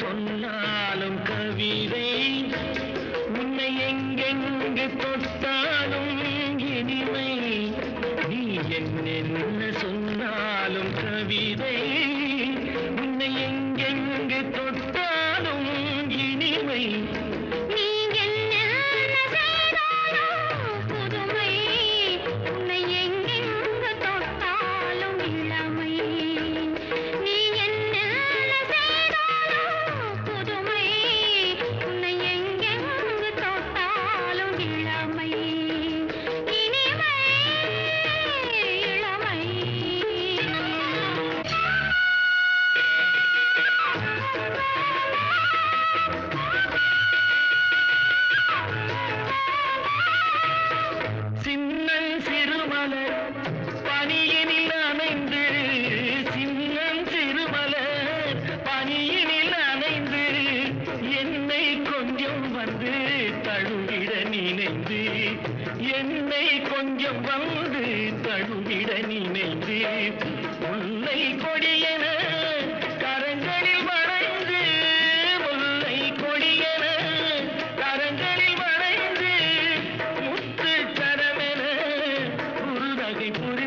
சொன்னாலும் கவிதை உன்னை எங்கெங்கு தொட்டாலும் இனிமை. நீ என்ன சொன்னாலும் கவிதை உன்னை எங்கெங்கு தொட்டாலும் இனிமை. சின்னன் சிறுமலர் பணியினில் அணைந்து. சின்னன் சிறுமலர் பணியினில் அணைந்து. என்னை கொஞ்சம் வந்து தடுவிட நினைந்து. என்னை கொஞ்சம் வந்து தழுவிட நினைந்து. உள்ளை கொடியன దిపుడు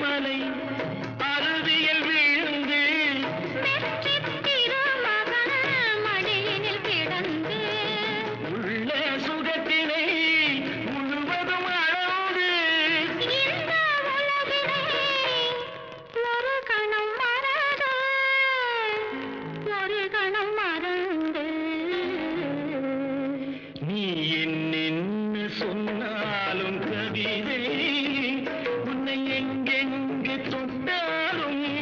மலை அருவியில் விழுந்து மடியினில் கிடந்து உள்ள சுகத்தினை முழுவதும் அளந்து ஒரு கணம் நீ எங்கு தொட்டாலும்